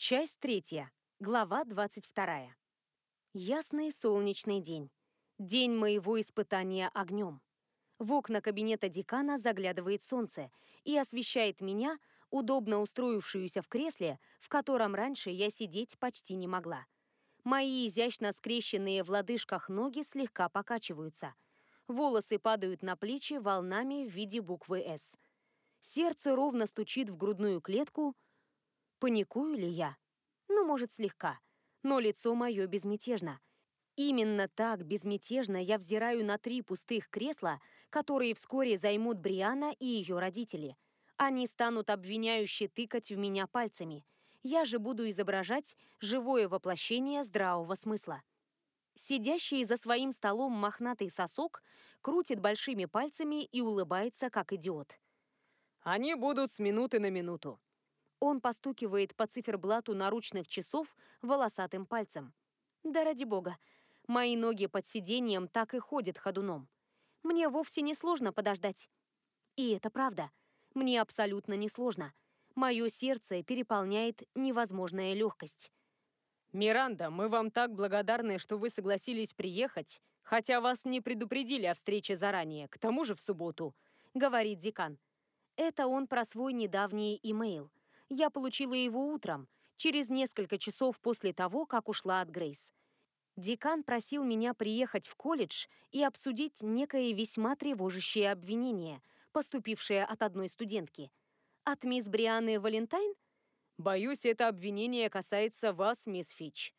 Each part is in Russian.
Часть третья. Глава 22. Ясный солнечный день. День моего испытания огнем. В окна кабинета декана заглядывает солнце и освещает меня, удобно устроившуюся в кресле, в котором раньше я сидеть почти не могла. Мои изящно скрещенные в лодыжках ноги слегка покачиваются. Волосы падают на плечи волнами в виде буквы «С». Сердце ровно стучит в грудную клетку – Паникую ли я? Ну, может, слегка. Но лицо мое безмятежно. Именно так безмятежно я взираю на три пустых кресла, которые вскоре займут Бриана и ее родители. Они станут обвиняюще тыкать в меня пальцами. Я же буду изображать живое воплощение здравого смысла. Сидящий за своим столом мохнатый сосок крутит большими пальцами и улыбается, как идиот. «Они будут с минуты на минуту. Он постукивает по циферблату наручных часов волосатым пальцем. Да ради бога, мои ноги под сиденьем так и ходят ходуном. Мне вовсе не сложно подождать. И это правда. Мне абсолютно не сложно. Мое сердце переполняет невозможная легкость. «Миранда, мы вам так благодарны, что вы согласились приехать, хотя вас не предупредили о встрече заранее, к тому же в субботу», — говорит декан. Это он про свой недавний имейл я получила его утром, через несколько часов после того, как ушла от Грейс. Декан просил меня приехать в колледж и обсудить некое весьма тревожащее обвинение, поступившее от одной студентки. От мисс Брианы Валентайн? Боюсь, это обвинение касается вас, мисс Фич.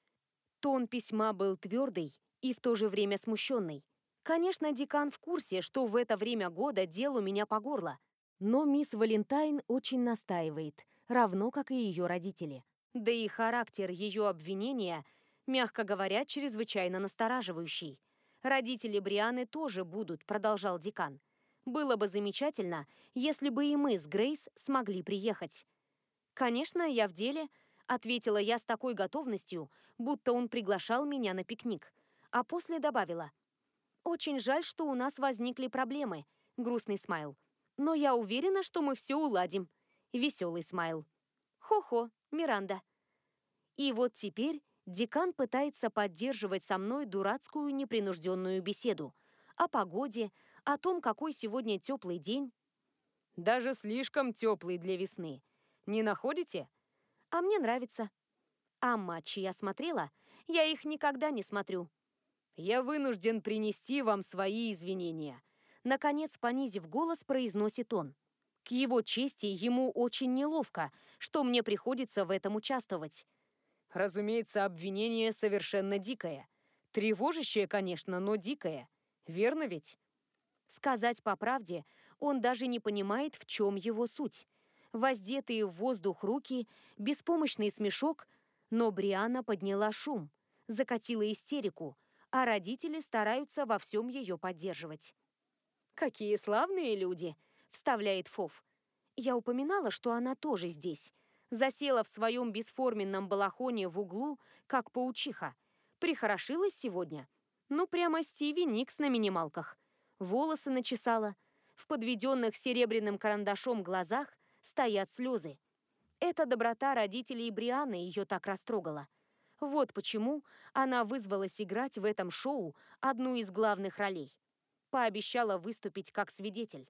Тон письма был твердый и в то же время смущенный. Конечно, декан в курсе, что в это время года дел у меня по горло. Но мисс Валентайн очень настаивает, равно как и ее родители. Да и характер ее обвинения, мягко говоря, чрезвычайно настораживающий. Родители Брианы тоже будут, продолжал декан. Было бы замечательно, если бы и мы с Грейс смогли приехать. Конечно, я в деле, ответила я с такой готовностью, будто он приглашал меня на пикник. А после добавила. Очень жаль, что у нас возникли проблемы. Грустный смайл. Но я уверена, что мы все уладим веселый смайл. Хо-хо, Миранда. И вот теперь декан пытается поддерживать со мной дурацкую непринужденную беседу о погоде, о том, какой сегодня теплый день. Даже слишком теплый для весны. Не находите? А мне нравится. А матчи я смотрела? Я их никогда не смотрю. Я вынужден принести вам свои извинения. Наконец, понизив голос, произносит он. К его чести ему очень неловко, что мне приходится в этом участвовать. Разумеется, обвинение совершенно дикое. Тревожащее, конечно, но дикое. Верно ведь? Сказать по правде, он даже не понимает, в чем его суть. Воздетые в воздух руки, беспомощный смешок, но Бриана подняла шум, закатила истерику, а родители стараются во всем ее поддерживать. «Какие славные люди!» Вставляет Фов. Я упоминала, что она тоже здесь. Засела в своем бесформенном балахоне в углу, как паучиха. Прихорошилась сегодня. Ну, прямо Стиви Никс на минималках. Волосы начесала. В подведенных серебряным карандашом глазах стоят слезы. Эта доброта родителей Брианы ее так растрогала. Вот почему она вызвалась играть в этом шоу одну из главных ролей. Пообещала выступить как свидетель.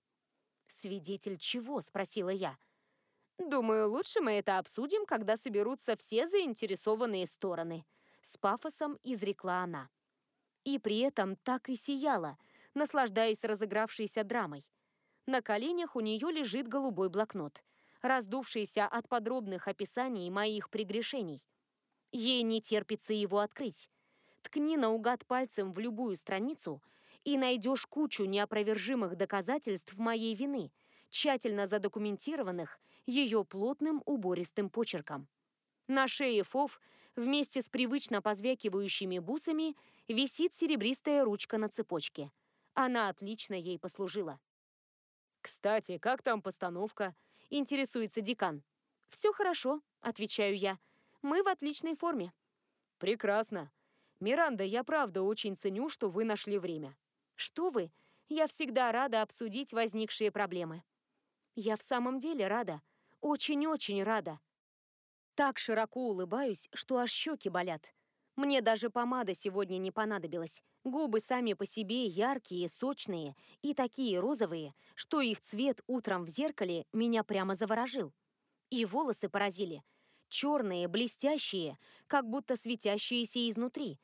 «Свидетель чего?» – спросила я. «Думаю, лучше мы это обсудим, когда соберутся все заинтересованные стороны», – с пафосом изрекла она. И при этом так и сияла, наслаждаясь разыгравшейся драмой. На коленях у нее лежит голубой блокнот, раздувшийся от подробных описаний моих прегрешений. Ей не терпится его открыть. Ткни наугад пальцем в любую страницу – и найдешь кучу неопровержимых доказательств моей вины, тщательно задокументированных ее плотным убористым почерком. На шее Фов вместе с привычно позвякивающими бусами висит серебристая ручка на цепочке. Она отлично ей послужила. «Кстати, как там постановка?» – интересуется декан. «Все хорошо», – отвечаю я. «Мы в отличной форме». «Прекрасно. Миранда, я правда очень ценю, что вы нашли время. Что вы? Я всегда рада обсудить возникшие проблемы. Я в самом деле рада. Очень-очень рада. Так широко улыбаюсь, что аж щеки болят. Мне даже помада сегодня не понадобилась. Губы сами по себе яркие, сочные и такие розовые, что их цвет утром в зеркале меня прямо заворожил. И волосы поразили. Черные, блестящие, как будто светящиеся изнутри.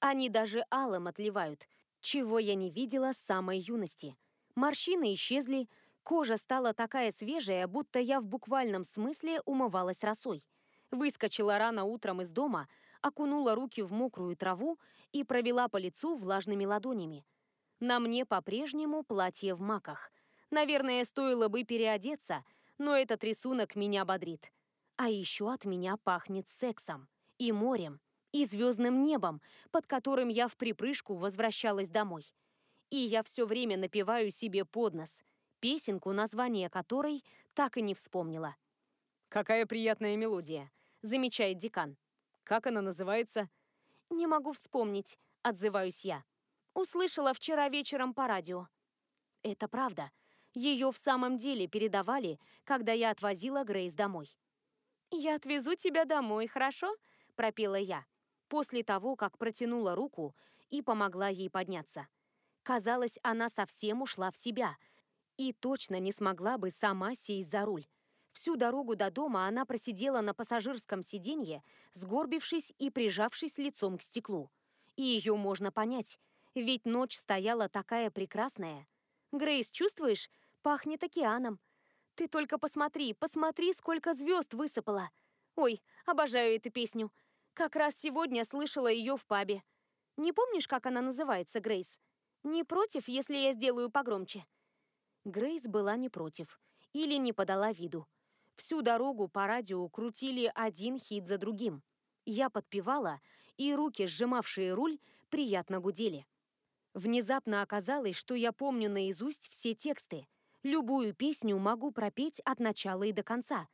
Они даже алым отливают, чего я не видела с самой юности. Морщины исчезли, кожа стала такая свежая, будто я в буквальном смысле умывалась росой. Выскочила рано утром из дома, окунула руки в мокрую траву и провела по лицу влажными ладонями. На мне по-прежнему платье в маках. Наверное, стоило бы переодеться, но этот рисунок меня бодрит. А еще от меня пахнет сексом и морем, и звездным небом, под которым я в припрыжку возвращалась домой. И я все время напеваю себе под нос, песенку, название которой так и не вспомнила. «Какая приятная мелодия», — замечает декан. Как она называется? Не могу вспомнить, отзываюсь я. Услышала вчера вечером по радио. Это правда. Ее в самом деле передавали, когда я отвозила Грейс домой. «Я отвезу тебя домой, хорошо?» – пропела я, после того, как протянула руку и помогла ей подняться. Казалось, она совсем ушла в себя и точно не смогла бы сама сесть за руль. Всю дорогу до дома она просидела на пассажирском сиденье, сгорбившись и прижавшись лицом к стеклу. И ее можно понять, ведь ночь стояла такая прекрасная. «Грейс, чувствуешь? Пахнет океаном. Ты только посмотри, посмотри, сколько звезд высыпало. Ой, обожаю эту песню. Как раз сегодня слышала ее в пабе. Не помнишь, как она называется, Грейс? Не против, если я сделаю погромче?» Грейс была не против или не подала виду. Всю дорогу по радио крутили один хит за другим. Я подпевала, и руки, сжимавшие руль, приятно гудели. Внезапно оказалось, что я помню наизусть все тексты. Любую песню могу пропеть от начала и до конца.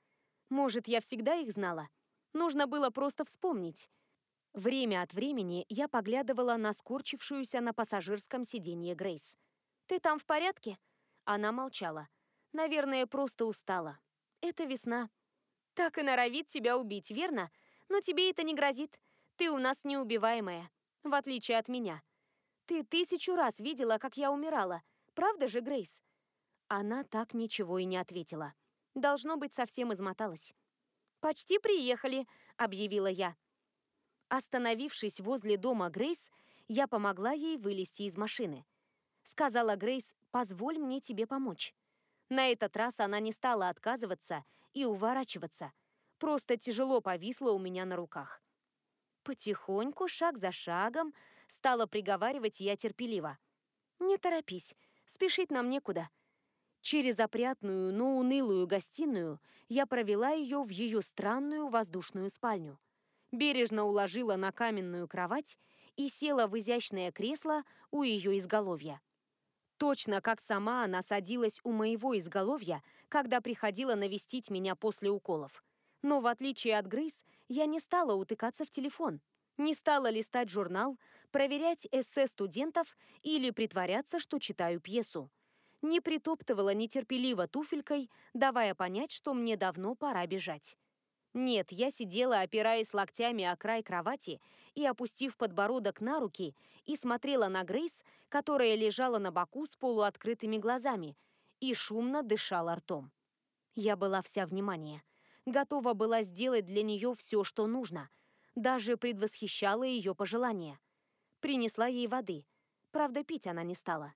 Может, я всегда их знала? Нужно было просто вспомнить. Время от времени я поглядывала на скорчившуюся на пассажирском сиденье Грейс. «Ты там в порядке?» Она молчала. Наверное, просто устала. Это весна. Так и норовит тебя убить, верно? Но тебе это не грозит. Ты у нас неубиваемая, в отличие от меня. Ты тысячу раз видела, как я умирала. Правда же, Грейс? Она так ничего и не ответила. Должно быть, совсем измоталась. «Почти приехали», — объявила я. Остановившись возле дома Грейс, я помогла ей вылезти из машины. Сказала Грейс, «Позволь мне тебе помочь». На этот раз она не стала отказываться и уворачиваться. Просто тяжело повисла у меня на руках. Потихоньку, шаг за шагом, стала приговаривать я терпеливо. «Не торопись, спешить нам некуда». Через опрятную, но унылую гостиную я провела ее в ее странную воздушную спальню. Бережно уложила на каменную кровать и села в изящное кресло у ее изголовья. Точно как сама она садилась у моего изголовья, когда приходила навестить меня после уколов. Но в отличие от Грейс, я не стала утыкаться в телефон, не стала листать журнал, проверять эссе студентов или притворяться, что читаю пьесу. Не притоптывала нетерпеливо туфелькой, давая понять, что мне давно пора бежать. Нет, я сидела, опираясь локтями о край кровати и опустив подбородок на руки, и смотрела на Грейс, которая лежала на боку с полуоткрытыми глазами и шумно дышала ртом. Я была вся внимание. Готова была сделать для нее все, что нужно. Даже предвосхищала ее пожелания. Принесла ей воды. Правда, пить она не стала.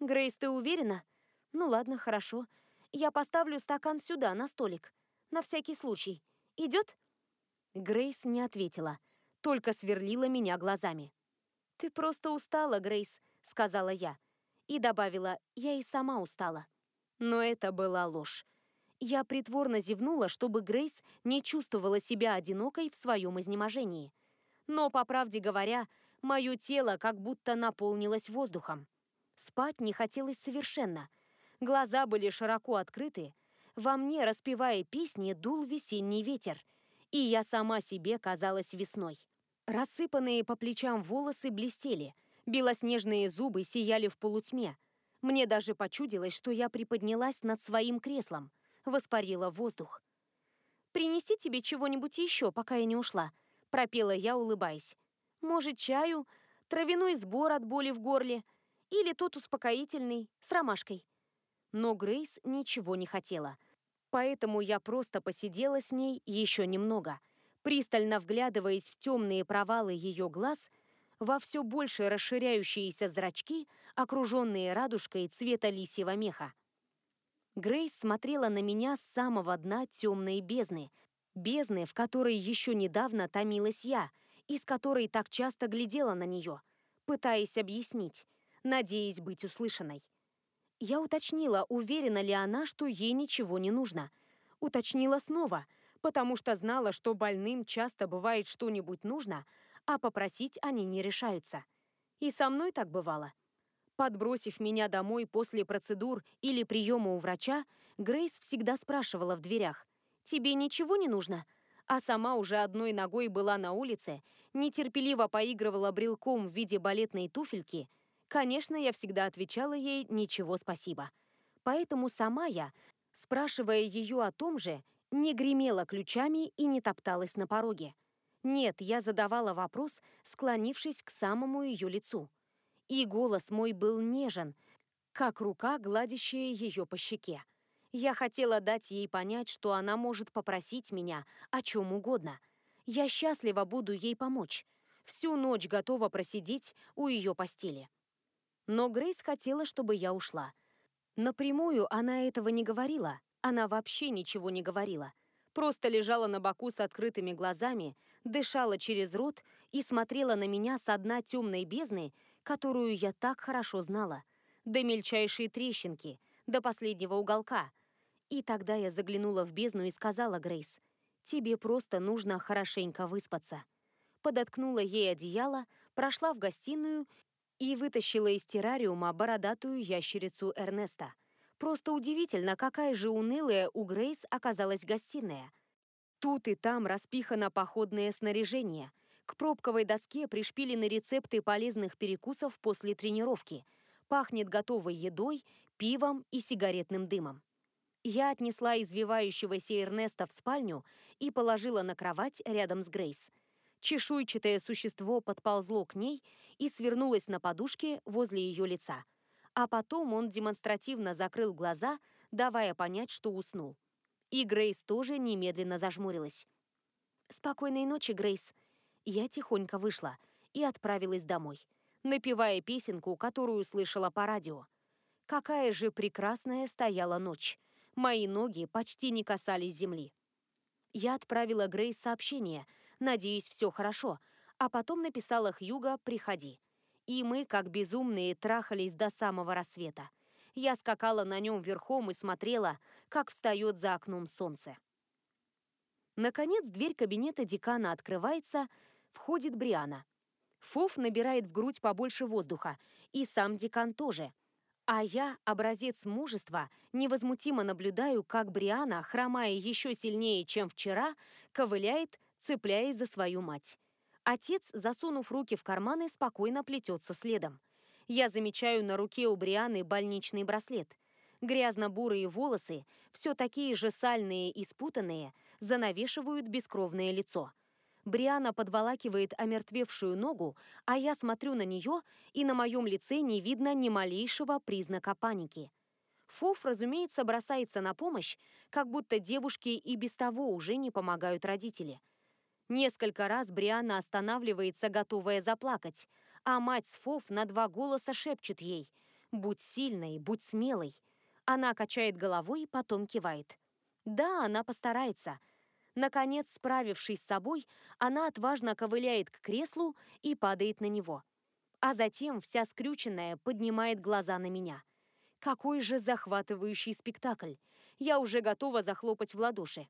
«Грейс, ты уверена?» «Ну ладно, хорошо. Я поставлю стакан сюда, на столик. На всякий случай. Идет?» Грейс не ответила, только сверлила меня глазами. «Ты просто устала, Грейс», — сказала я. И добавила, я и сама устала. Но это была ложь. Я притворно зевнула, чтобы Грейс не чувствовала себя одинокой в своем изнеможении. Но, по правде говоря, мое тело как будто наполнилось воздухом. Спать не хотелось совершенно. Глаза были широко открыты, во мне, распевая песни, дул весенний ветер, и я сама себе казалась весной. Рассыпанные по плечам волосы блестели, белоснежные зубы сияли в полутьме. Мне даже почудилось, что я приподнялась над своим креслом, воспарила воздух. принести тебе чего-нибудь еще, пока я не ушла?» – пропела я, улыбаясь. «Может, чаю, травяной сбор от боли в горле или тот успокоительный с ромашкой?» Но Грейс ничего не хотела. Поэтому я просто посидела с ней еще немного, пристально вглядываясь в темные провалы ее глаз, во все больше расширяющиеся зрачки, окруженные радужкой цвета лисьего меха. Грейс смотрела на меня с самого дна темной бездны, бездны, в которой еще недавно томилась я, и с которой так часто глядела на нее, пытаясь объяснить, надеясь быть услышанной. Я уточнила, уверена ли она, что ей ничего не нужно. Уточнила снова, потому что знала, что больным часто бывает что-нибудь нужно, а попросить они не решаются. И со мной так бывало. Подбросив меня домой после процедур или приема у врача, Грейс всегда спрашивала в дверях, «Тебе ничего не нужно?» А сама уже одной ногой была на улице, нетерпеливо поигрывала брелком в виде балетной туфельки. Конечно, я всегда отвечала ей «ничего, спасибо». Поэтому сама я, спрашивая ее о том же, не гремела ключами и не топталась на пороге. Нет, я задавала вопрос, склонившись к самому ее лицу. И голос мой был нежен, как рука, гладящая ее по щеке. Я хотела дать ей понять, что она может попросить меня о чем угодно. Я счастлива буду ей помочь. Всю ночь готова просидеть у ее постели. Но Грейс хотела, чтобы я ушла. Напрямую она этого не говорила. Она вообще ничего не говорила. Просто лежала на боку с открытыми глазами, дышала через рот и смотрела на меня с дна темной бездны, которую я так хорошо знала, до мельчайшей трещинки, до последнего уголка. И тогда я заглянула в бездну и сказала Грейс, «Тебе просто нужно хорошенько выспаться». Подоткнула ей одеяло, прошла в гостиную и вытащила из террариума бородатую ящерицу Эрнеста. Просто удивительно, какая же унылая у Грейс оказалась гостиная. Тут и там распихано походное снаряжение – к пробковой доске пришпилены рецепты полезных перекусов после тренировки. Пахнет готовой едой, пивом и сигаретным дымом. Я отнесла извивающегося Эрнеста в спальню и положила на кровать рядом с Грейс. Чешуйчатое существо подползло к ней и свернулось на подушке возле ее лица. А потом он демонстративно закрыл глаза, давая понять, что уснул. И Грейс тоже немедленно зажмурилась. «Спокойной ночи, Грейс», я тихонько вышла и отправилась домой, напевая песенку, которую слышала по радио. Какая же прекрасная стояла ночь. Мои ноги почти не касались земли. Я отправила Грейс сообщение, надеюсь, все хорошо, а потом написала Хьюга «Приходи». И мы, как безумные, трахались до самого рассвета. Я скакала на нем верхом и смотрела, как встает за окном солнце. Наконец дверь кабинета декана открывается, Входит Бриана. Фоф набирает в грудь побольше воздуха, и сам декан тоже. А я, образец мужества, невозмутимо наблюдаю, как Бриана, хромая еще сильнее, чем вчера, ковыляет, цепляясь за свою мать. Отец, засунув руки в карманы, спокойно плетется следом. Я замечаю на руке у Брианы больничный браслет. Грязно-бурые волосы, все такие же сальные и спутанные, занавешивают бескровное лицо. Бриана подволакивает омертвевшую ногу, а я смотрю на нее, и на моем лице не видно ни малейшего признака паники. Фуф, разумеется, бросается на помощь, как будто девушке и без того уже не помогают родители. Несколько раз Бриана останавливается, готовая заплакать, а мать с Фоф на два голоса шепчет ей «Будь сильной, будь смелой». Она качает головой, потом кивает. Да, она постарается – Наконец, справившись с собой, она отважно ковыляет к креслу и падает на него. А затем, вся скрюченная, поднимает глаза на меня. Какой же захватывающий спектакль! Я уже готова захлопать в ладоши.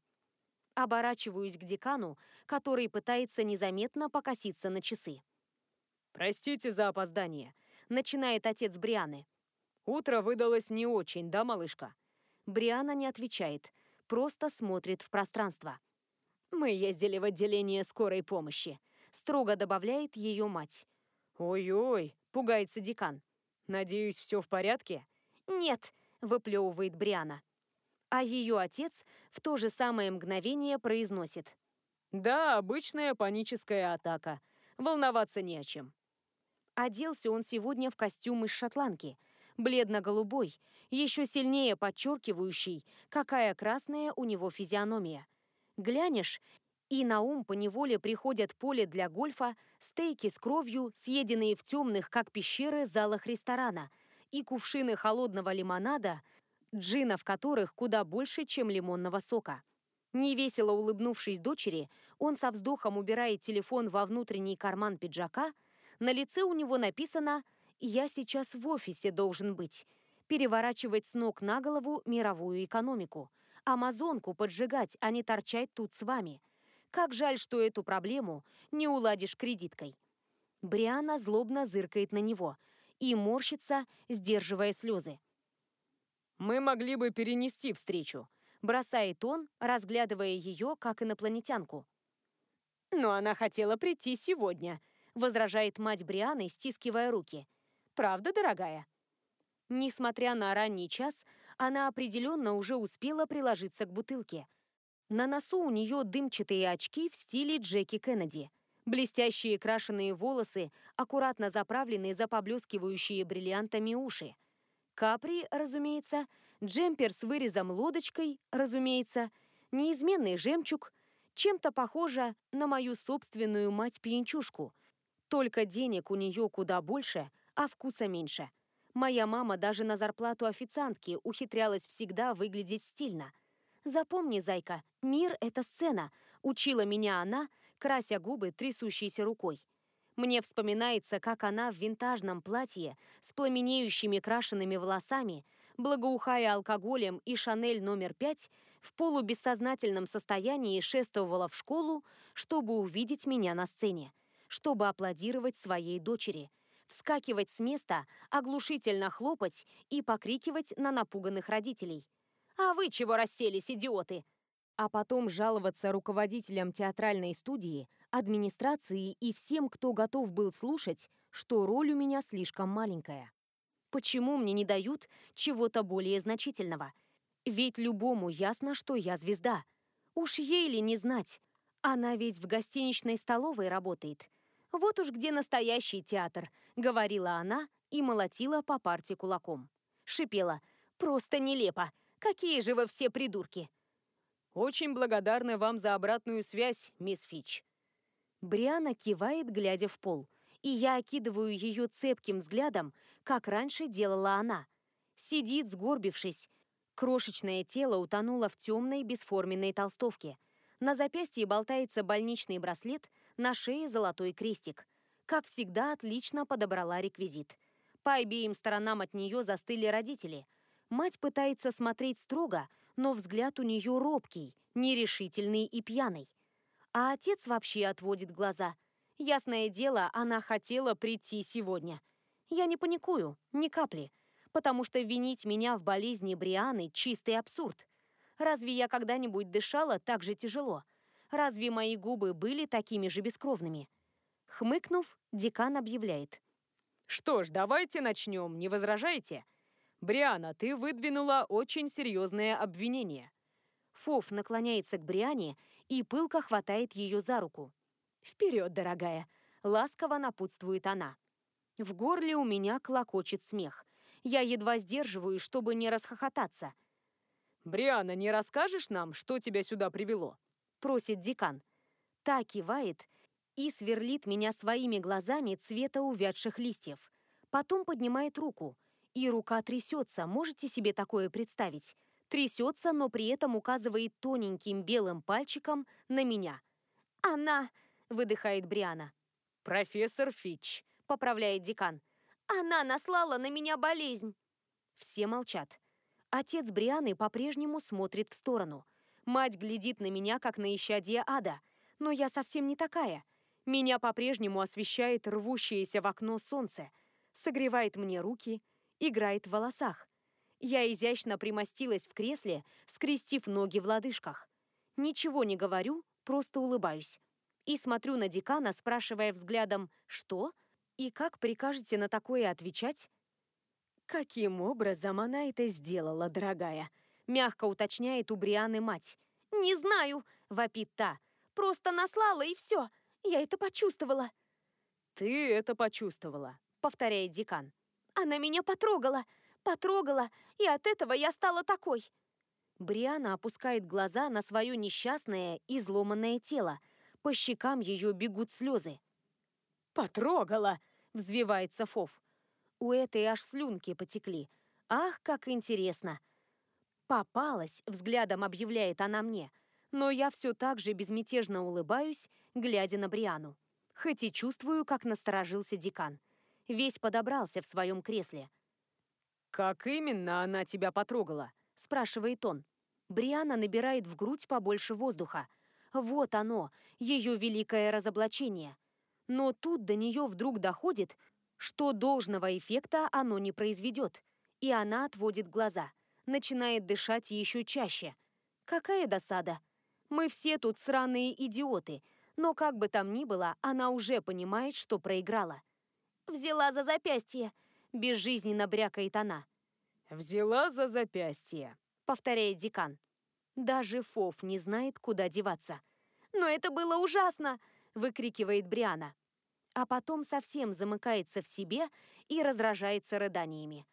Оборачиваюсь к декану, который пытается незаметно покоситься на часы. «Простите за опоздание», — начинает отец Брианы. «Утро выдалось не очень, да, малышка?» Бриана не отвечает, просто смотрит в пространство. Мы ездили в отделение скорой помощи», — строго добавляет ее мать. «Ой-ой», — пугается декан. «Надеюсь, все в порядке?» «Нет», — выплевывает Бриана. А ее отец в то же самое мгновение произносит. «Да, обычная паническая атака. Волноваться не о чем». Оделся он сегодня в костюм из шотландки, бледно-голубой, еще сильнее подчеркивающий, какая красная у него физиономия. Глянешь, и на ум поневоле приходят поле для гольфа, стейки с кровью, съеденные в темных, как пещеры, залах ресторана, и кувшины холодного лимонада, джина в которых куда больше, чем лимонного сока. Невесело улыбнувшись дочери, он со вздохом убирает телефон во внутренний карман пиджака. На лице у него написано «Я сейчас в офисе должен быть», переворачивать с ног на голову мировую экономику, амазонку поджигать, а не торчать тут с вами – как жаль, что эту проблему не уладишь кредиткой. Бриана злобно зыркает на него и морщится, сдерживая слезы. «Мы могли бы перенести встречу», — бросает он, разглядывая ее как инопланетянку. «Но она хотела прийти сегодня», — возражает мать Брианы, стискивая руки. «Правда, дорогая?» Несмотря на ранний час, она определенно уже успела приложиться к бутылке — на носу у нее дымчатые очки в стиле Джеки Кеннеди. Блестящие крашеные волосы, аккуратно заправленные за поблескивающие бриллиантами уши. Капри, разумеется, джемпер с вырезом лодочкой, разумеется, неизменный жемчуг, чем-то похоже на мою собственную мать-пьянчушку. Только денег у нее куда больше, а вкуса меньше. Моя мама даже на зарплату официантки ухитрялась всегда выглядеть стильно – «Запомни, зайка, мир — это сцена», — учила меня она, крася губы трясущейся рукой. Мне вспоминается, как она в винтажном платье с пламенеющими крашенными волосами, благоухая алкоголем и Шанель номер пять, в полубессознательном состоянии шествовала в школу, чтобы увидеть меня на сцене, чтобы аплодировать своей дочери, вскакивать с места, оглушительно хлопать и покрикивать на напуганных родителей – а вы чего расселись, идиоты? А потом жаловаться руководителям театральной студии, администрации и всем, кто готов был слушать, что роль у меня слишком маленькая. Почему мне не дают чего-то более значительного? Ведь любому ясно, что я звезда. Уж ей ли не знать? Она ведь в гостиничной столовой работает. Вот уж где настоящий театр, говорила она и молотила по парте кулаком. Шипела. Просто нелепо. Какие же вы все придурки!» «Очень благодарны вам за обратную связь, мисс Фич». Бриана кивает, глядя в пол, и я окидываю ее цепким взглядом, как раньше делала она. Сидит, сгорбившись. Крошечное тело утонуло в темной бесформенной толстовке. На запястье болтается больничный браслет, на шее золотой крестик. Как всегда, отлично подобрала реквизит. По обеим сторонам от нее застыли родители – Мать пытается смотреть строго, но взгляд у нее робкий, нерешительный и пьяный. А отец вообще отводит глаза. Ясное дело, она хотела прийти сегодня. Я не паникую, ни капли, потому что винить меня в болезни Брианы – чистый абсурд. Разве я когда-нибудь дышала так же тяжело? Разве мои губы были такими же бескровными? Хмыкнув, декан объявляет. «Что ж, давайте начнем, не возражаете?» «Бриана, ты выдвинула очень серьезное обвинение». Фоф наклоняется к Бриане и пылко хватает ее за руку. «Вперед, дорогая!» — ласково напутствует она. В горле у меня клокочет смех. Я едва сдерживаю, чтобы не расхохотаться. «Бриана, не расскажешь нам, что тебя сюда привело?» — просит декан. Та кивает и сверлит меня своими глазами цвета увядших листьев. Потом поднимает руку — и рука трясется, можете себе такое представить? Трясется, но при этом указывает тоненьким белым пальчиком на меня. «Она!» — выдыхает Бриана. «Профессор Фич», — поправляет декан. «Она наслала на меня болезнь!» Все молчат. Отец Брианы по-прежнему смотрит в сторону. Мать глядит на меня, как на исчадие ада. Но я совсем не такая. Меня по-прежнему освещает рвущееся в окно солнце. Согревает мне руки, играет в волосах. Я изящно примостилась в кресле, скрестив ноги в лодыжках. Ничего не говорю, просто улыбаюсь. И смотрю на декана, спрашивая взглядом «Что?» и «Как прикажете на такое отвечать?» «Каким образом она это сделала, дорогая?» Мягко уточняет у Брианы мать. «Не знаю», — вопит та. «Просто наслала, и все. Я это почувствовала». «Ты это почувствовала», — повторяет декан. «Она меня потрогала, потрогала, и от этого я стала такой». Бриана опускает глаза на свое несчастное, изломанное тело. По щекам ее бегут слезы. «Потрогала!» — взвивается Фов. У этой аж слюнки потекли. «Ах, как интересно!» «Попалась!» — взглядом объявляет она мне. Но я все так же безмятежно улыбаюсь, глядя на Бриану. Хоть и чувствую, как насторожился декан. Весь подобрался в своем кресле. «Как именно она тебя потрогала?» — спрашивает он. Бриана набирает в грудь побольше воздуха. Вот оно, ее великое разоблачение. Но тут до нее вдруг доходит, что должного эффекта оно не произведет. И она отводит глаза начинает дышать еще чаще. Какая досада. Мы все тут сраные идиоты, но как бы там ни было, она уже понимает, что проиграла. «Взяла за запястье», — безжизненно брякает она. «Взяла за запястье», — повторяет декан. Даже Фов не знает, куда деваться. «Но это было ужасно!» — выкрикивает Бриана. А потом совсем замыкается в себе и разражается рыданиями.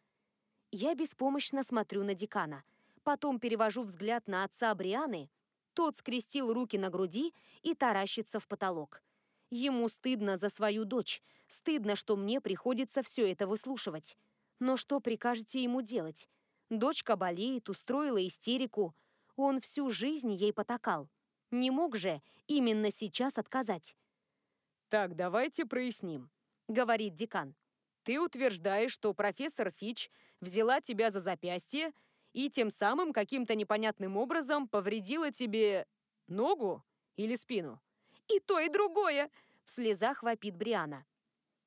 Я беспомощно смотрю на декана. Потом перевожу взгляд на отца Брианы. Тот скрестил руки на груди и таращится в потолок. Ему стыдно за свою дочь. Стыдно, что мне приходится все это выслушивать. Но что прикажете ему делать? Дочка болеет, устроила истерику. Он всю жизнь ей потакал. Не мог же именно сейчас отказать. «Так, давайте проясним», — говорит декан. «Ты утверждаешь, что профессор Фич взяла тебя за запястье и тем самым каким-то непонятным образом повредила тебе ногу или спину. «И то, и другое!» — в слезах вопит Бриана.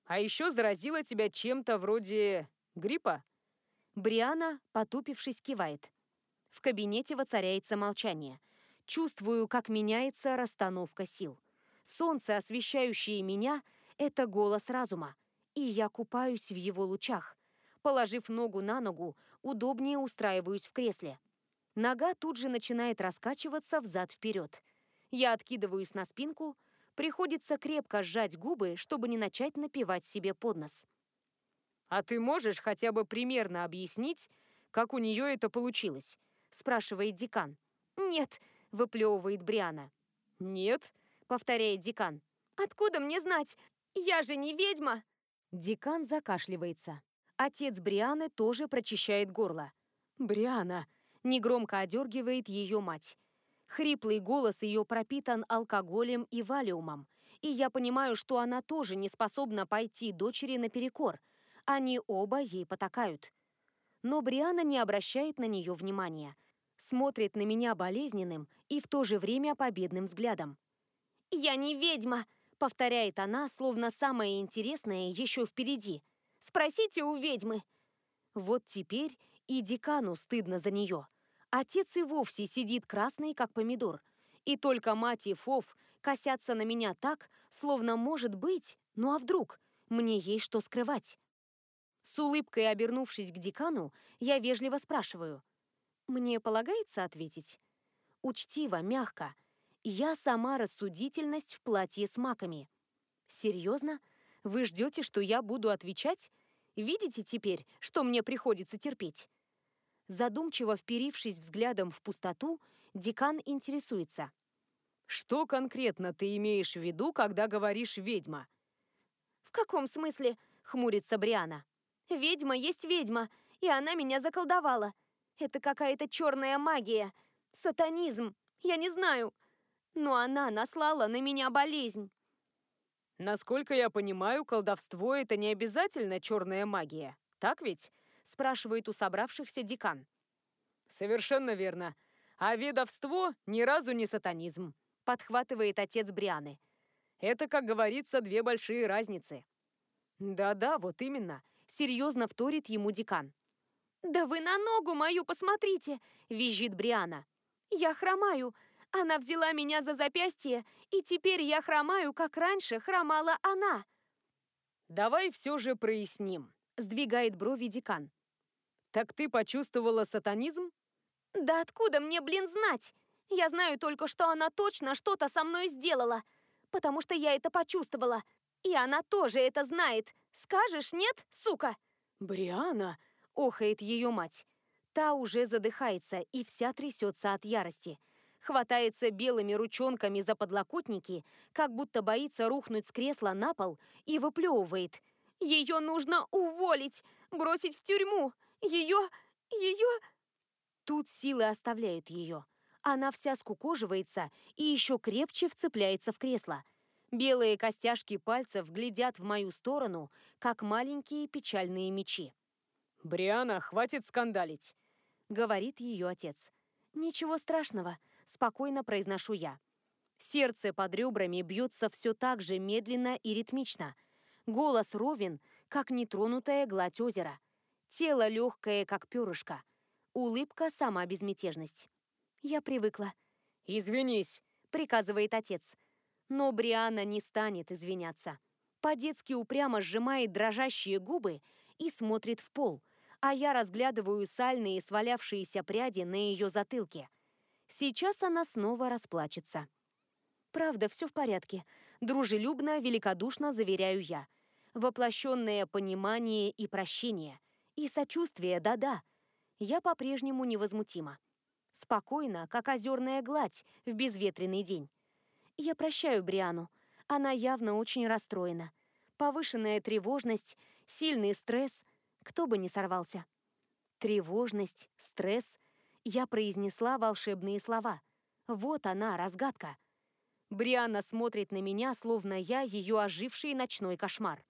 «А еще заразила тебя чем-то вроде гриппа?» Бриана, потупившись, кивает. В кабинете воцаряется молчание. Чувствую, как меняется расстановка сил. Солнце, освещающее меня, — это голос разума, и я купаюсь в его лучах. Положив ногу на ногу, удобнее устраиваюсь в кресле. Нога тут же начинает раскачиваться взад-вперед. Я откидываюсь на спинку, приходится крепко сжать губы, чтобы не начать напевать себе под нос. «А ты можешь хотя бы примерно объяснить, как у нее это получилось?» – спрашивает декан. «Нет», – выплевывает Бриана. «Нет», – повторяет декан. «Откуда мне знать? Я же не ведьма!» Декан закашливается. Отец Брианы тоже прочищает горло. «Бриана!» – негромко одергивает ее мать. Хриплый голос ее пропитан алкоголем и валиумом. И я понимаю, что она тоже не способна пойти дочери наперекор. Они оба ей потакают. Но Бриана не обращает на нее внимания. Смотрит на меня болезненным и в то же время победным взглядом. «Я не ведьма!» — повторяет она, словно самое интересное еще впереди – Спросите у ведьмы. Вот теперь и декану стыдно за нее. Отец и вовсе сидит красный, как помидор. И только мать и Фов косятся на меня так, словно может быть, ну а вдруг, мне есть что скрывать. С улыбкой обернувшись к декану, я вежливо спрашиваю. Мне полагается ответить? Учтиво, мягко. Я сама рассудительность в платье с маками. Серьезно? Вы ждете, что я буду отвечать? Видите теперь, что мне приходится терпеть?» Задумчиво вперившись взглядом в пустоту, декан интересуется. «Что конкретно ты имеешь в виду, когда говоришь «ведьма»?» «В каком смысле?» — хмурится Бриана. «Ведьма есть ведьма, и она меня заколдовала. Это какая-то черная магия, сатанизм, я не знаю. Но она наслала на меня болезнь. Насколько я понимаю, колдовство — это не обязательно черная магия. Так ведь? Спрашивает у собравшихся декан. Совершенно верно. А ведовство ни разу не сатанизм. Подхватывает отец Брианы. Это, как говорится, две большие разницы. Да-да, вот именно. Серьезно вторит ему декан. «Да вы на ногу мою посмотрите!» — визжит Бриана. «Я хромаю, она взяла меня за запястье, и теперь я хромаю, как раньше хромала она. Давай все же проясним, сдвигает брови декан. Так ты почувствовала сатанизм? Да откуда мне, блин, знать? Я знаю только, что она точно что-то со мной сделала, потому что я это почувствовала. И она тоже это знает. Скажешь, нет, сука? Бриана, охает ее мать. Та уже задыхается и вся трясется от ярости. Хватается белыми ручонками за подлокотники, как будто боится рухнуть с кресла на пол и выплевывает. Ее нужно уволить, бросить в тюрьму. Ее... ее... Тут силы оставляют ее. Она вся скукоживается и еще крепче вцепляется в кресло. Белые костяшки пальцев глядят в мою сторону, как маленькие печальные мечи. «Бриана, хватит скандалить!» — говорит ее отец. «Ничего страшного», — спокойно произношу я. Сердце под ребрами бьется все так же медленно и ритмично. Голос ровен, как нетронутая гладь озера. Тело легкое, как перышко. Улыбка — сама безмятежность. Я привыкла. «Извинись», — приказывает отец. Но Бриана не станет извиняться. По-детски упрямо сжимает дрожащие губы и смотрит в пол, а я разглядываю сальные свалявшиеся пряди на ее затылке. Сейчас она снова расплачется. Правда, все в порядке. Дружелюбно, великодушно заверяю я. Воплощенное понимание и прощение. И сочувствие, да-да я по-прежнему невозмутима. Спокойно, как озерная гладь в безветренный день. Я прощаю Бриану. Она явно очень расстроена. Повышенная тревожность, сильный стресс. Кто бы ни сорвался. Тревожность, стресс. Я произнесла волшебные слова. Вот она, разгадка. Бриана смотрит на меня, словно я ее оживший ночной кошмар.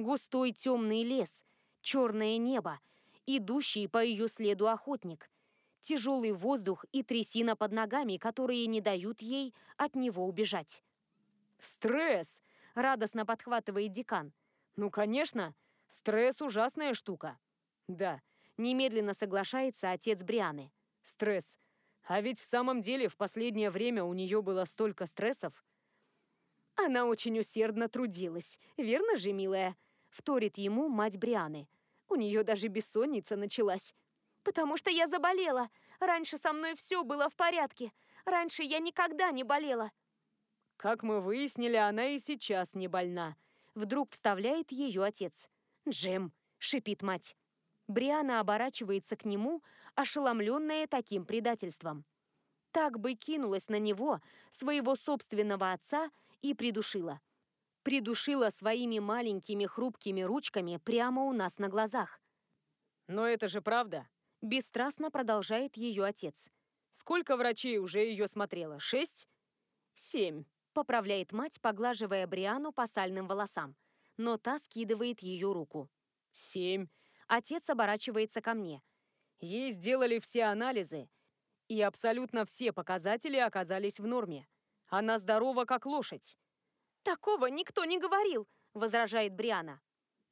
Густой темный лес, черное небо, идущий по ее следу охотник, тяжелый воздух и трясина под ногами, которые не дают ей от него убежать. «Стресс!» — радостно подхватывает декан. «Ну, конечно, стресс — ужасная штука». «Да», — немедленно соглашается отец Брианы. «Стресс. А ведь в самом деле в последнее время у нее было столько стрессов». «Она очень усердно трудилась, верно же, милая?» — вторит ему мать Брианы — у нее даже бессонница началась. Потому что я заболела. Раньше со мной все было в порядке. Раньше я никогда не болела. Как мы выяснили, она и сейчас не больна. Вдруг вставляет ее отец. «Джем!» — шипит мать. Бриана оборачивается к нему, ошеломленная таким предательством. Так бы кинулась на него, своего собственного отца, и придушила придушила своими маленькими хрупкими ручками прямо у нас на глазах. «Но это же правда!» – бесстрастно продолжает ее отец. «Сколько врачей уже ее смотрело? Шесть?» «Семь», – поправляет мать, поглаживая Бриану по сальным волосам. Но та скидывает ее руку. «Семь». Отец оборачивается ко мне. Ей сделали все анализы, и абсолютно все показатели оказались в норме. Она здорова, как лошадь. «Такого никто не говорил», — возражает Бриана.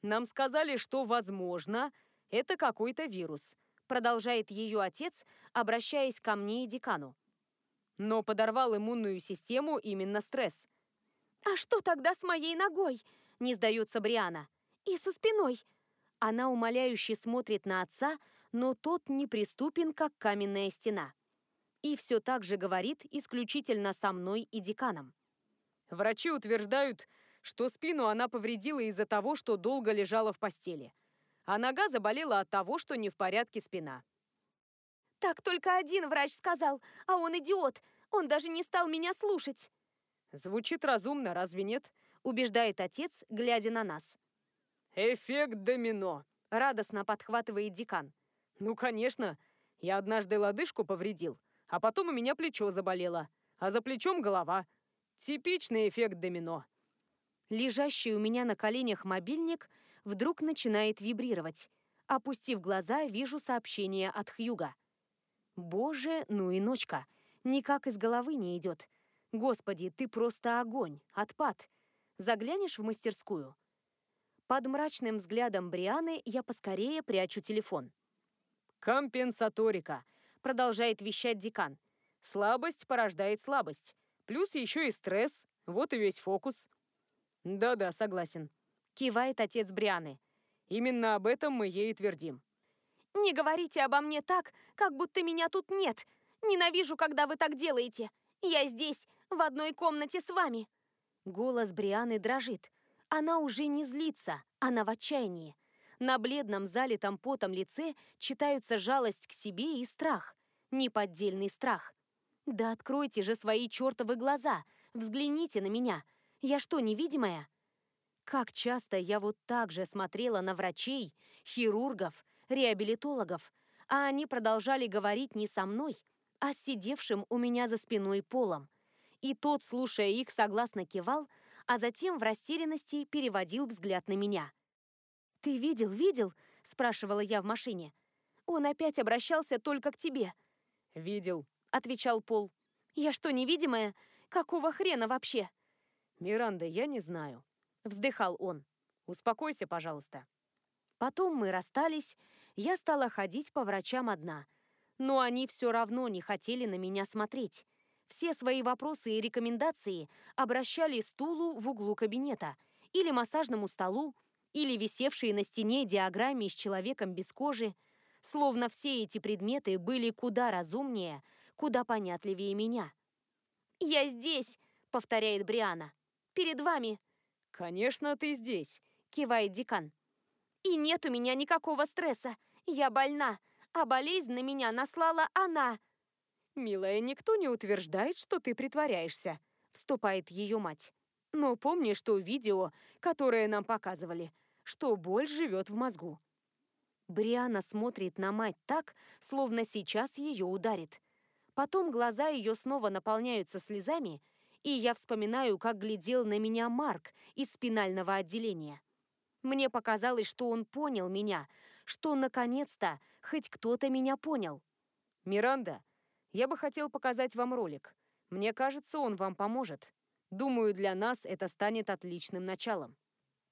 «Нам сказали, что, возможно, это какой-то вирус», — продолжает ее отец, обращаясь ко мне и декану. Но подорвал иммунную систему именно стресс. «А что тогда с моей ногой?» — не сдается Бриана. «И со спиной?» Она умоляюще смотрит на отца, но тот неприступен, как каменная стена. И все так же говорит исключительно со мной и деканом. Врачи утверждают, что спину она повредила из-за того, что долго лежала в постели. А нога заболела от того, что не в порядке спина. Так только один врач сказал, а он идиот. Он даже не стал меня слушать. Звучит разумно, разве нет? Убеждает отец, глядя на нас. Эффект домино. Радостно подхватывает декан. Ну, конечно. Я однажды лодыжку повредил, а потом у меня плечо заболело, а за плечом голова – Типичный эффект домино. Лежащий у меня на коленях мобильник вдруг начинает вибрировать. Опустив глаза, вижу сообщение от Хьюга. Боже, ну и ночка. Никак из головы не идет. Господи, ты просто огонь, отпад. Заглянешь в мастерскую? Под мрачным взглядом Брианы я поскорее прячу телефон. «Компенсаторика», — продолжает вещать декан. «Слабость порождает слабость. Плюс еще и стресс. Вот и весь фокус. Да-да, согласен. Кивает отец Брианы. Именно об этом мы ей твердим. Не говорите обо мне так, как будто меня тут нет. Ненавижу, когда вы так делаете. Я здесь, в одной комнате с вами. Голос Брианы дрожит. Она уже не злится, она в отчаянии. На бледном, залитом потом лице читаются жалость к себе и страх. Неподдельный страх. Да откройте же свои чертовы глаза. Взгляните на меня. Я что, невидимая? Как часто я вот так же смотрела на врачей, хирургов, реабилитологов, а они продолжали говорить не со мной, а с сидевшим у меня за спиной полом. И тот, слушая их, согласно кивал, а затем в растерянности переводил взгляд на меня. «Ты видел, видел?» – спрашивала я в машине. «Он опять обращался только к тебе». «Видел», – отвечал Пол. «Я что, невидимая? Какого хрена вообще?» «Миранда, я не знаю», – вздыхал он. «Успокойся, пожалуйста». Потом мы расстались, я стала ходить по врачам одна. Но они все равно не хотели на меня смотреть. Все свои вопросы и рекомендации обращали стулу в углу кабинета или массажному столу, или висевшие на стене диаграмме с человеком без кожи, словно все эти предметы были куда разумнее, куда понятливее меня. «Я здесь!» — повторяет Бриана. «Перед вами!» «Конечно, ты здесь!» — кивает декан. «И нет у меня никакого стресса. Я больна, а болезнь на меня наслала она!» «Милая, никто не утверждает, что ты притворяешься», — вступает ее мать. «Но помни, что видео, которое нам показывали, что боль живет в мозгу». Бриана смотрит на мать так, словно сейчас ее ударит. Потом глаза ее снова наполняются слезами, и я вспоминаю, как глядел на меня Марк из спинального отделения. Мне показалось, что он понял меня, что наконец-то хоть кто-то меня понял. «Миранда, я бы хотел показать вам ролик. Мне кажется, он вам поможет. Думаю, для нас это станет отличным началом.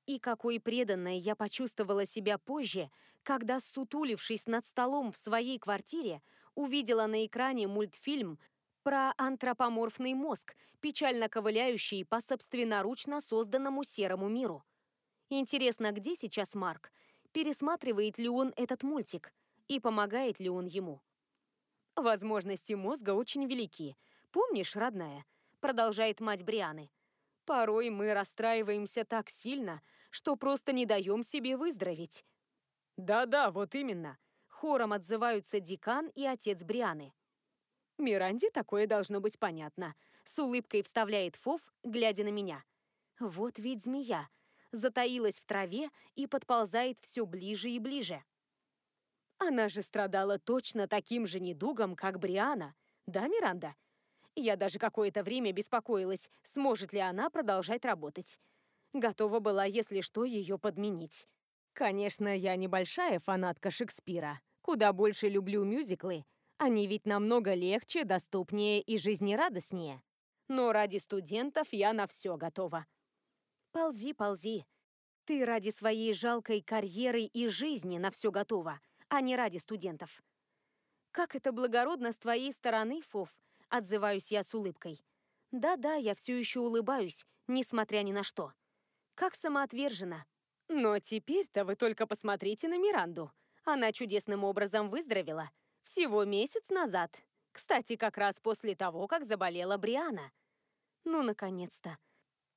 И какой преданной я почувствовала себя позже, когда, сутулившись над столом в своей квартире, увидела на экране мультфильм про антропоморфный мозг, печально ковыляющий по собственноручно созданному серому миру. Интересно, где сейчас Марк? Пересматривает ли он этот мультик? И помогает ли он ему? Возможности мозга очень велики. Помнишь, родная? Продолжает мать Брианы. Порой мы расстраиваемся так сильно, что просто не даем себе выздороветь. Да-да, вот именно. Хором отзываются декан и отец Брианы. Миранде такое должно быть понятно. С улыбкой вставляет Фов, глядя на меня. Вот ведь змея. Затаилась в траве и подползает все ближе и ближе. Она же страдала точно таким же недугом, как Бриана. Да, Миранда? Я даже какое-то время беспокоилась, сможет ли она продолжать работать. Готова была, если что, ее подменить. Конечно, я небольшая фанатка Шекспира. Куда больше люблю мюзиклы. Они ведь намного легче, доступнее и жизнерадостнее. Но ради студентов я на все готова. Ползи, ползи. Ты ради своей жалкой карьеры и жизни на все готова а не ради студентов. «Как это благородно с твоей стороны, Фов!» – отзываюсь я с улыбкой. «Да-да, я все еще улыбаюсь, несмотря ни на что. Как самоотверженно!» «Но теперь-то вы только посмотрите на Миранду. Она чудесным образом выздоровела. Всего месяц назад. Кстати, как раз после того, как заболела Бриана». «Ну, наконец-то!»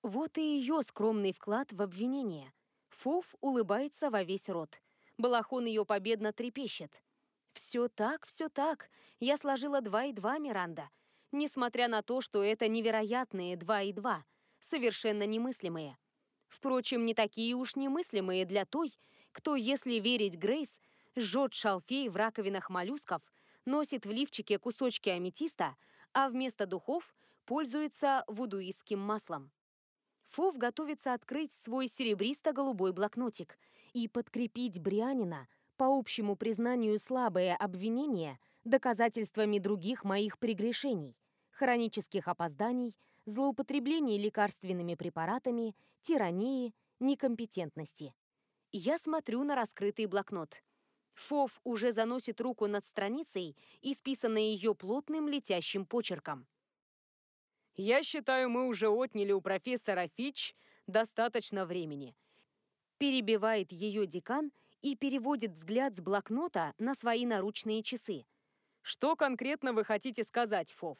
Вот и ее скромный вклад в обвинение. Фов улыбается во весь рот – Балахон ее победно трепещет. Все так, все так. Я сложила два и два, Миранда. Несмотря на то, что это невероятные два и два, совершенно немыслимые. Впрочем, не такие уж немыслимые для той, кто, если верить Грейс, жжет шалфей в раковинах моллюсков, носит в лифчике кусочки аметиста, а вместо духов пользуется вудуистским маслом. Фов готовится открыть свой серебристо-голубой блокнотик и подкрепить Брианина, по общему признанию слабое обвинение, доказательствами других моих прегрешений, хронических опозданий, злоупотреблений лекарственными препаратами, тирании, некомпетентности. Я смотрю на раскрытый блокнот. Фов уже заносит руку над страницей, исписанной ее плотным летящим почерком. Я считаю, мы уже отняли у профессора Фич достаточно времени. Перебивает ее декан и переводит взгляд с блокнота на свои наручные часы. «Что конкретно вы хотите сказать, Фов?»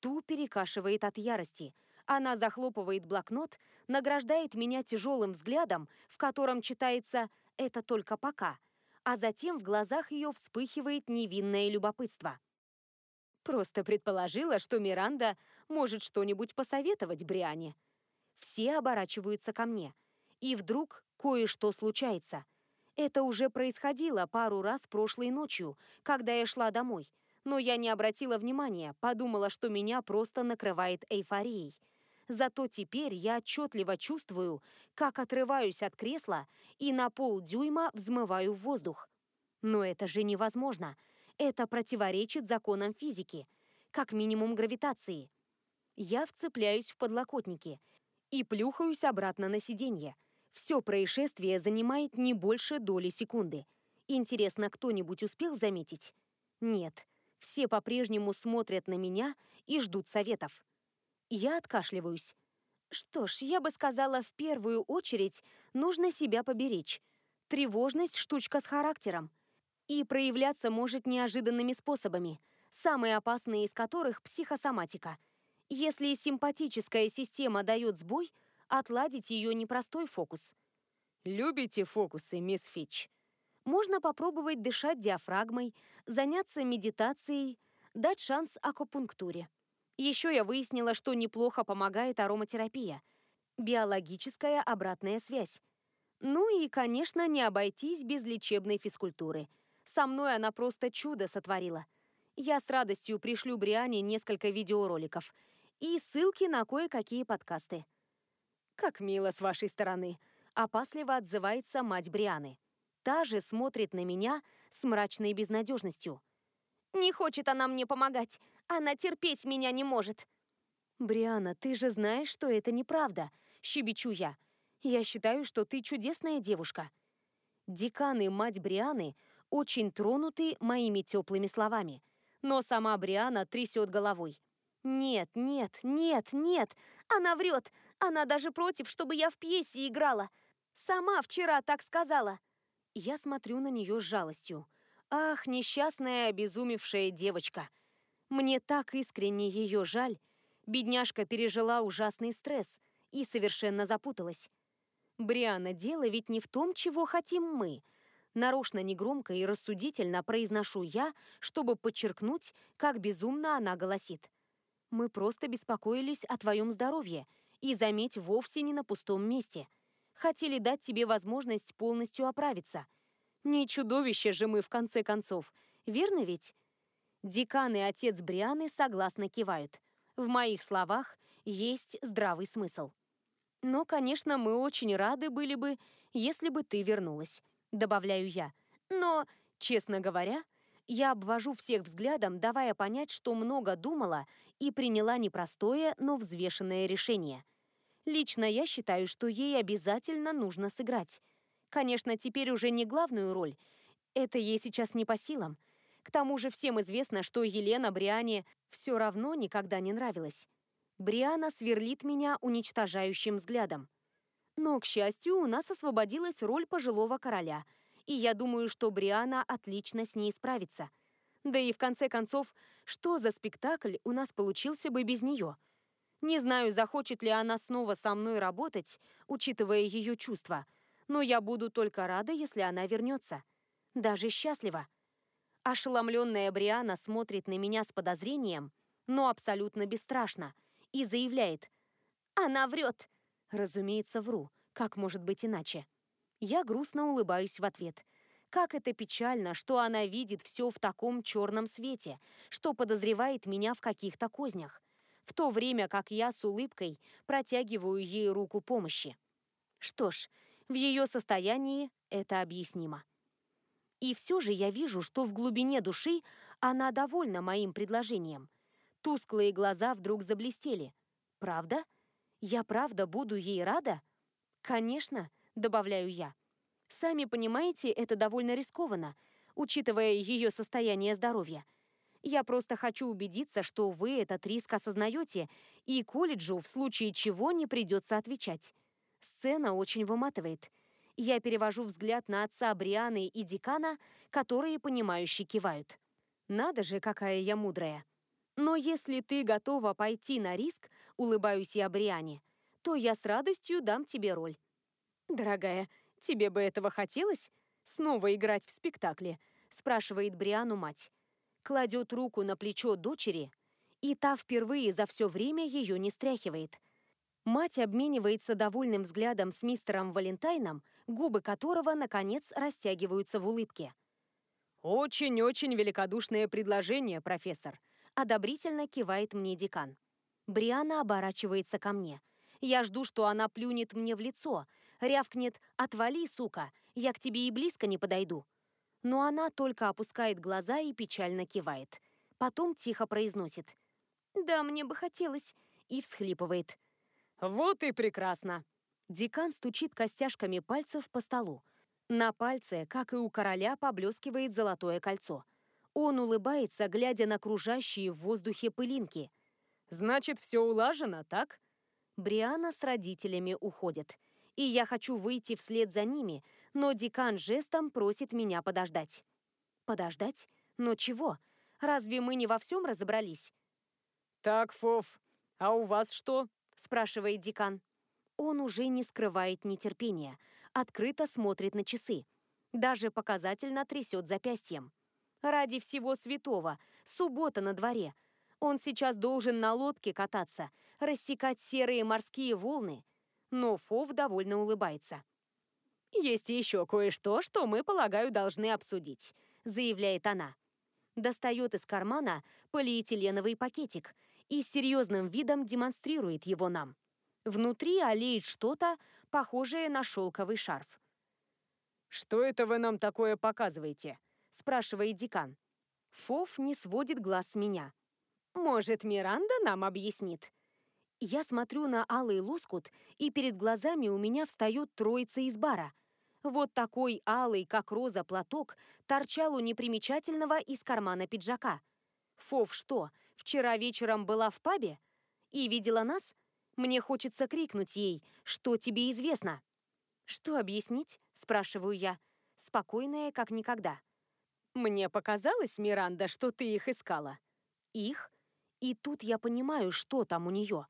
Ту перекашивает от ярости. Она захлопывает блокнот, награждает меня тяжелым взглядом, в котором читается «это только пока», а затем в глазах ее вспыхивает невинное любопытство. Просто предположила, что Миранда может что-нибудь посоветовать Бриане. Все оборачиваются ко мне. И вдруг кое-что случается. Это уже происходило пару раз прошлой ночью, когда я шла домой. Но я не обратила внимания, подумала, что меня просто накрывает эйфорией. Зато теперь я отчетливо чувствую, как отрываюсь от кресла и на полдюйма взмываю в воздух. Но это же невозможно. Это противоречит законам физики, как минимум гравитации. Я вцепляюсь в подлокотники и плюхаюсь обратно на сиденье. Все происшествие занимает не больше доли секунды. Интересно, кто-нибудь успел заметить? Нет. Все по-прежнему смотрят на меня и ждут советов. Я откашливаюсь. Что ж, я бы сказала, в первую очередь нужно себя поберечь. Тревожность – штучка с характером и проявляться может неожиданными способами, самые опасные из которых – психосоматика. Если симпатическая система дает сбой, отладить ее непростой фокус. «Любите фокусы, мисс Фич?» Можно попробовать дышать диафрагмой, заняться медитацией, дать шанс акупунктуре. Еще я выяснила, что неплохо помогает ароматерапия, биологическая обратная связь. Ну и, конечно, не обойтись без лечебной физкультуры – со мной она просто чудо сотворила. Я с радостью пришлю Бриане несколько видеороликов и ссылки на кое-какие подкасты. «Как мило с вашей стороны», — опасливо отзывается мать Брианы. Та же смотрит на меня с мрачной безнадежностью. «Не хочет она мне помогать. Она терпеть меня не может». «Бриана, ты же знаешь, что это неправда», — щебечу я. «Я считаю, что ты чудесная девушка». Декан и мать Брианы очень тронуты моими теплыми словами. Но сама Бриана трясет головой. «Нет, нет, нет, нет! Она врет! Она даже против, чтобы я в пьесе играла! Сама вчера так сказала!» Я смотрю на нее с жалостью. «Ах, несчастная, обезумевшая девочка! Мне так искренне ее жаль! Бедняжка пережила ужасный стресс и совершенно запуталась. Бриана, дело ведь не в том, чего хотим мы — Нарочно негромко и рассудительно произношу я, чтобы подчеркнуть, как безумно она голосит. Мы просто беспокоились о твоем здоровье и, заметь, вовсе не на пустом месте. Хотели дать тебе возможность полностью оправиться. Не чудовище же мы, в конце концов, верно ведь? Декан и отец Брианы согласно кивают. В моих словах есть здравый смысл. Но, конечно, мы очень рады были бы, если бы ты вернулась добавляю я. Но, честно говоря, я обвожу всех взглядом, давая понять, что много думала и приняла непростое, но взвешенное решение. Лично я считаю, что ей обязательно нужно сыграть. Конечно, теперь уже не главную роль. Это ей сейчас не по силам. К тому же всем известно, что Елена Бриане все равно никогда не нравилась. Бриана сверлит меня уничтожающим взглядом. Но, к счастью, у нас освободилась роль пожилого короля, и я думаю, что Бриана отлично с ней справится. Да и в конце концов, что за спектакль у нас получился бы без нее? Не знаю, захочет ли она снова со мной работать, учитывая ее чувства, но я буду только рада, если она вернется. Даже счастлива. Ошеломленная Бриана смотрит на меня с подозрением, но абсолютно бесстрашно, и заявляет «Она врет! Разумеется, вру. Как может быть иначе? Я грустно улыбаюсь в ответ. Как это печально, что она видит все в таком черном свете, что подозревает меня в каких-то кознях, в то время как я с улыбкой протягиваю ей руку помощи. Что ж, в ее состоянии это объяснимо. И все же я вижу, что в глубине души она довольна моим предложением. Тусклые глаза вдруг заблестели. Правда? Я правда буду ей рада? Конечно, добавляю я. Сами понимаете, это довольно рискованно, учитывая ее состояние здоровья. Я просто хочу убедиться, что вы этот риск осознаете, и колледжу в случае чего не придется отвечать. Сцена очень выматывает. Я перевожу взгляд на отца Брианы и декана, которые, понимающе кивают. Надо же, какая я мудрая. Но если ты готова пойти на риск, улыбаюсь я Бриане, то я с радостью дам тебе роль. Дорогая, тебе бы этого хотелось? Снова играть в спектакле? Спрашивает Бриану мать. Кладет руку на плечо дочери, и та впервые за все время ее не стряхивает. Мать обменивается довольным взглядом с мистером Валентайном, губы которого, наконец, растягиваются в улыбке. «Очень-очень великодушное предложение, профессор», — одобрительно кивает мне декан. Бриана оборачивается ко мне. Я жду, что она плюнет мне в лицо, рявкнет «Отвали, сука, я к тебе и близко не подойду». Но она только опускает глаза и печально кивает. Потом тихо произносит «Да, мне бы хотелось», и всхлипывает. «Вот и прекрасно!» Декан стучит костяшками пальцев по столу. На пальце, как и у короля, поблескивает золотое кольцо. Он улыбается, глядя на кружащие в воздухе пылинки. «Значит, все улажено, так?» Бриана с родителями уходит. И я хочу выйти вслед за ними, но декан жестом просит меня подождать. Подождать? Но чего? Разве мы не во всем разобрались? «Так, Фов, а у вас что?» – спрашивает декан. Он уже не скрывает нетерпения – открыто смотрит на часы. Даже показательно трясет запястьем. Ради всего святого, суббота на дворе. Он сейчас должен на лодке кататься, рассекать серые морские волны. Но Фов довольно улыбается. «Есть еще кое-что, что мы, полагаю, должны обсудить», заявляет она. Достает из кармана полиэтиленовый пакетик и с серьезным видом демонстрирует его нам. Внутри олеет что-то, похожее на шелковый шарф. «Что это вы нам такое показываете?» – спрашивает декан. Фоф не сводит глаз с меня. «Может, Миранда нам объяснит?» Я смотрю на алый лоскут, и перед глазами у меня встает троица из бара. Вот такой алый, как роза, платок торчал у непримечательного из кармана пиджака. Фов что, вчера вечером была в пабе? И видела нас? Мне хочется крикнуть ей, что тебе известно. «Что объяснить?» – спрашиваю я, спокойная, как никогда. «Мне показалось, Миранда, что ты их искала». «Их?» И тут я понимаю, что там у нее.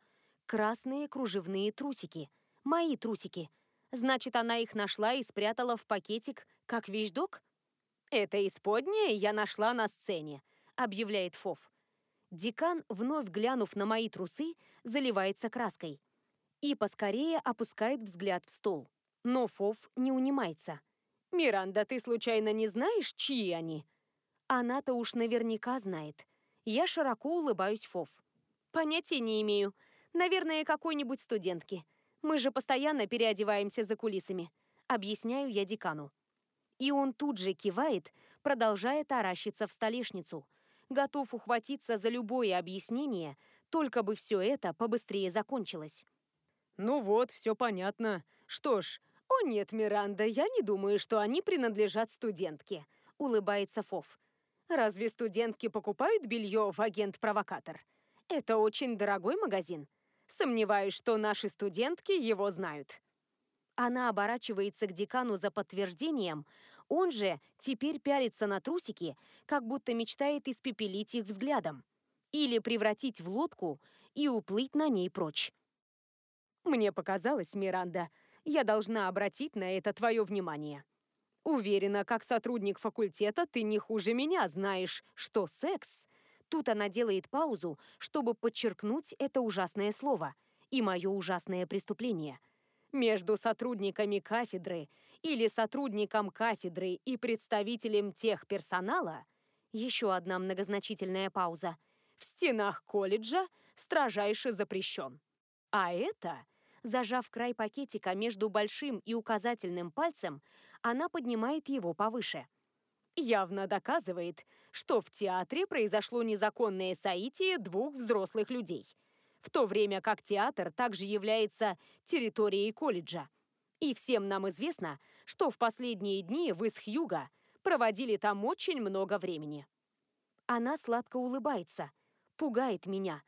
Красные кружевные трусики. Мои трусики. Значит, она их нашла и спрятала в пакетик, как вещдок? «Это исподнее я нашла на сцене», — объявляет Фов. Декан, вновь глянув на мои трусы, заливается краской. И поскорее опускает взгляд в стол. Но Фов не унимается. «Миранда, ты случайно не знаешь, чьи они?» Она-то уж наверняка знает. Я широко улыбаюсь Фов. «Понятия не имею. Наверное, какой-нибудь студентки. Мы же постоянно переодеваемся за кулисами». Объясняю я декану. И он тут же кивает, продолжая таращиться в столешницу – готов ухватиться за любое объяснение, только бы все это побыстрее закончилось. «Ну вот, все понятно. Что ж, о нет, Миранда, я не думаю, что они принадлежат студентке», — улыбается Фов. «Разве студентки покупают белье в агент-провокатор? Это очень дорогой магазин. Сомневаюсь, что наши студентки его знают». Она оборачивается к декану за подтверждением, он же теперь пялится на трусики, как будто мечтает испепелить их взглядом. Или превратить в лодку и уплыть на ней прочь. «Мне показалось, Миранда, я должна обратить на это твое внимание. Уверена, как сотрудник факультета ты не хуже меня знаешь, что секс...» Тут она делает паузу, чтобы подчеркнуть это ужасное слово и мое ужасное преступление. Между сотрудниками кафедры или сотрудником кафедры и представителем техперсонала, еще одна многозначительная пауза, в стенах колледжа строжайше запрещен. А это, зажав край пакетика между большим и указательным пальцем, она поднимает его повыше. Явно доказывает, что в театре произошло незаконное соитие двух взрослых людей, в то время как театр также является территорией колледжа. И всем нам известно, что в последние дни вы с Хьюга проводили там очень много времени. Она сладко улыбается, пугает меня,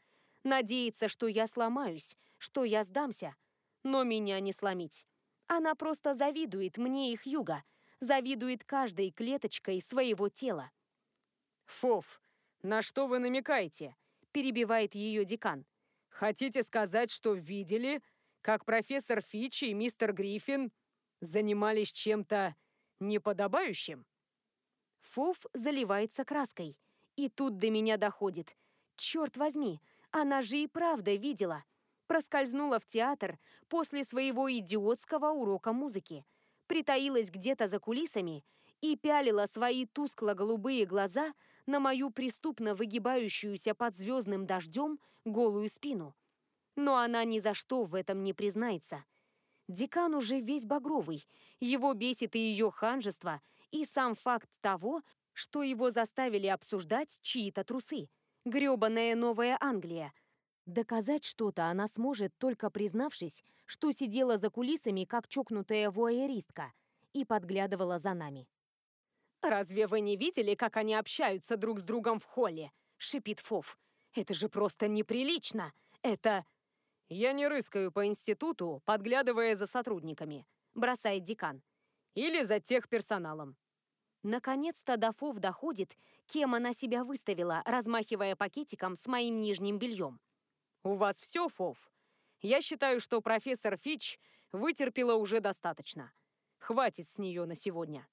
надеется, что я сломаюсь, что я сдамся. Но меня не сломить. Она просто завидует мне их юга, завидует каждой клеточкой своего тела. «Фоф, на что вы намекаете?» – перебивает ее декан. «Хотите сказать, что видели, как профессор Фичи и мистер Гриффин занимались чем-то неподобающим?» Фоф заливается краской. И тут до меня доходит. Черт возьми, она же и правда видела. Проскользнула в театр после своего идиотского урока музыки. Притаилась где-то за кулисами и пялила свои тускло-голубые глаза на мою преступно выгибающуюся под звездным дождем голую спину. Но она ни за что в этом не признается. Декан уже весь багровый, его бесит и ее ханжество, и сам факт того, что его заставили обсуждать чьи-то трусы. Грёбаная Новая Англия. Доказать что-то она сможет, только признавшись, что сидела за кулисами, как чокнутая вуайеристка, и подглядывала за нами. «Разве вы не видели, как они общаются друг с другом в холле?» — шипит Фов. «Это же просто неприлично! Это...» «Я не рыскаю по институту, подглядывая за сотрудниками», — бросает декан. «Или за тех персоналом». Наконец-то до Фов доходит, кем она себя выставила, размахивая пакетиком с моим нижним бельем. «У вас все, Фов? Я считаю, что профессор Фич вытерпела уже достаточно. Хватит с нее на сегодня».